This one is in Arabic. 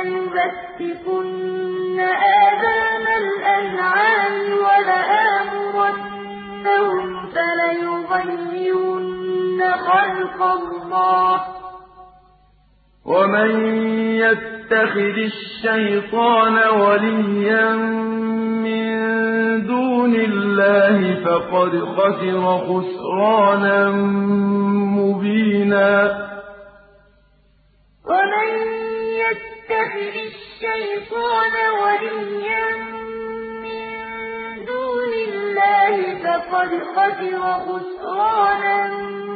فَلَيُبَتِّكُنَّ آذَانَ الْأَنْعَامِ وَلَآمُرَنَّهُمْ فَلَيُغَيِّرُنَّ خَلْقَ اللَّهِ ۚ. وَمَن يَتَّخِذِ الشَّيْطَانَ وَلِيًّا مِّن دُونِ اللَّهِ فَقَدْ خَسِرَ خُسْرَانًا مُّبِينًا. يَتَّخِذِ الشَّيْطَانَ وَلِيًّا مِّن دُونِ اللَّهِ فَقَدْ خَسِرَ خُسْرَانًا